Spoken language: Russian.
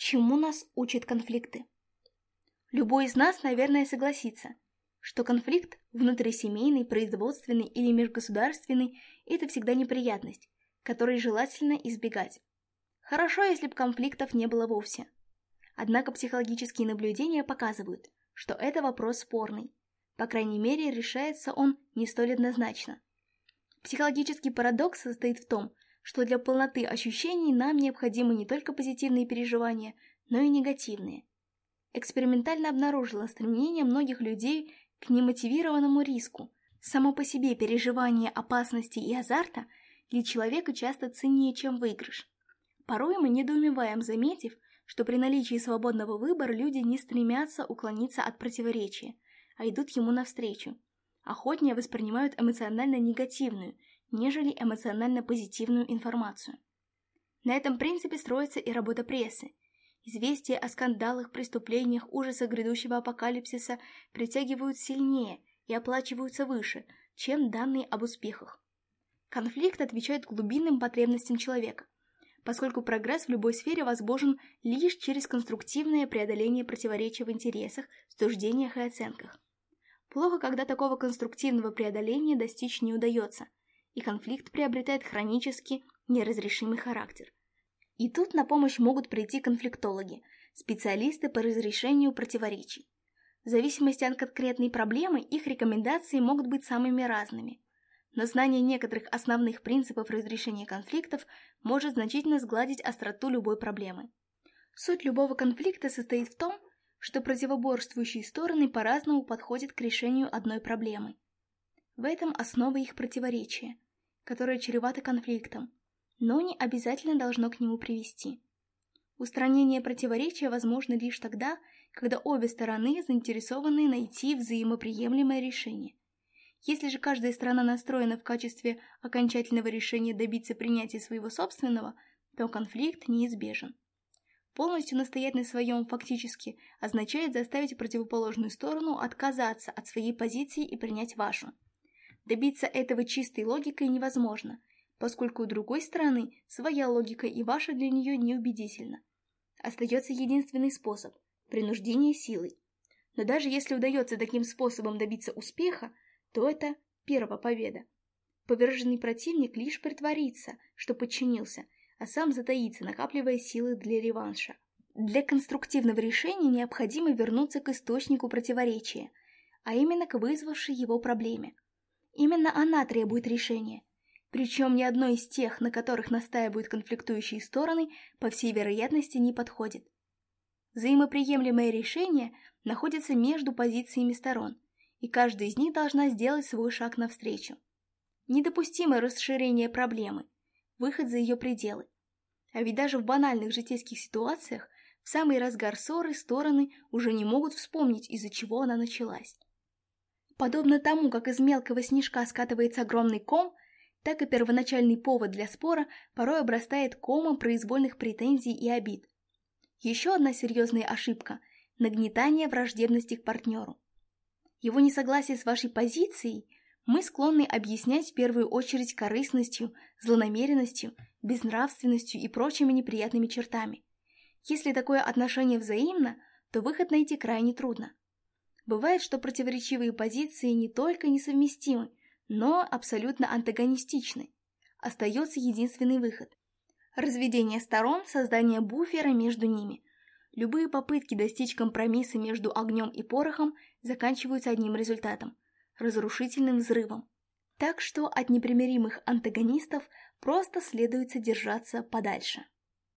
чему нас учат конфликты. Любой из нас, наверное, согласится, что конфликт внутрисемейный, производственный или межгосударственный – это всегда неприятность, которой желательно избегать. Хорошо, если бы конфликтов не было вовсе. Однако психологические наблюдения показывают, что это вопрос спорный. По крайней мере, решается он не столь однозначно. Психологический парадокс состоит в том, что для полноты ощущений нам необходимы не только позитивные переживания, но и негативные. Экспериментально обнаружила стремление многих людей к немотивированному риску. Само по себе переживание опасности и азарта для человека часто ценнее, чем выигрыш. Порой мы недоумеваем, заметив, что при наличии свободного выбора люди не стремятся уклониться от противоречия, а идут ему навстречу. Охотнее воспринимают эмоционально негативную – нежели эмоционально позитивную информацию. На этом принципе строится и работа прессы. Известия о скандалах, преступлениях, ужасах грядущего апокалипсиса притягивают сильнее и оплачиваются выше, чем данные об успехах. Конфликт отвечает глубинным потребностям человека, поскольку прогресс в любой сфере возможен лишь через конструктивное преодоление противоречий в интересах, суждениях и оценках. Плохо, когда такого конструктивного преодоления достичь не удается – и конфликт приобретает хронически неразрешимый характер. И тут на помощь могут прийти конфликтологи, специалисты по разрешению противоречий. В зависимости от конкретной проблемы их рекомендации могут быть самыми разными. Но знание некоторых основных принципов разрешения конфликтов может значительно сгладить остроту любой проблемы. Суть любого конфликта состоит в том, что противоборствующие стороны по-разному подходят к решению одной проблемы – в этом основа их противоречия, которое чревато конфликтом, но не обязательно должно к нему привести. Устранение противоречия возможно лишь тогда, когда обе стороны заинтересованы найти взаимоприемлемое решение. Если же каждая сторона настроена в качестве окончательного решения добиться принятия своего собственного, то конфликт неизбежен. Полностью настоять на своем фактически означает заставить противоположную сторону отказаться от своей позиции и принять вашу. Добиться этого чистой логикой невозможно, поскольку у другой стороны своя логика и ваша для нее неубедительна. Остается единственный способ – принуждение силой. Но даже если удается таким способом добиться успеха, то это первая победа. Поверженный противник лишь притворится, что подчинился, а сам затаится, накапливая силы для реванша. Для конструктивного решения необходимо вернуться к источнику противоречия, а именно к вызвавшей его проблеме – Именно она требует решения. Причем ни одно из тех, на которых настаивают конфликтующие стороны, по всей вероятности не подходит. Взаимоприемлемое решение находится между позициями сторон, и каждая из них должна сделать свой шаг навстречу. Недопустимо расширение проблемы, выход за ее пределы. А ведь даже в банальных житейских ситуациях в самый разгар ссоры стороны уже не могут вспомнить, из-за чего она началась. Подобно тому, как из мелкого снежка скатывается огромный ком, так и первоначальный повод для спора порой обрастает комом произвольных претензий и обид. Еще одна серьезная ошибка – нагнетание враждебности к партнеру. Его несогласие с вашей позицией мы склонны объяснять в первую очередь корыстностью, злонамеренностью, безнравственностью и прочими неприятными чертами. Если такое отношение взаимно, то выход найти крайне трудно. Бывает, что противоречивые позиции не только несовместимы, но абсолютно антагонистичны. Остается единственный выход. Разведение сторон, создание буфера между ними. Любые попытки достичь компромисса между огнем и порохом заканчиваются одним результатом – разрушительным взрывом. Так что от непримиримых антагонистов просто следует держаться подальше.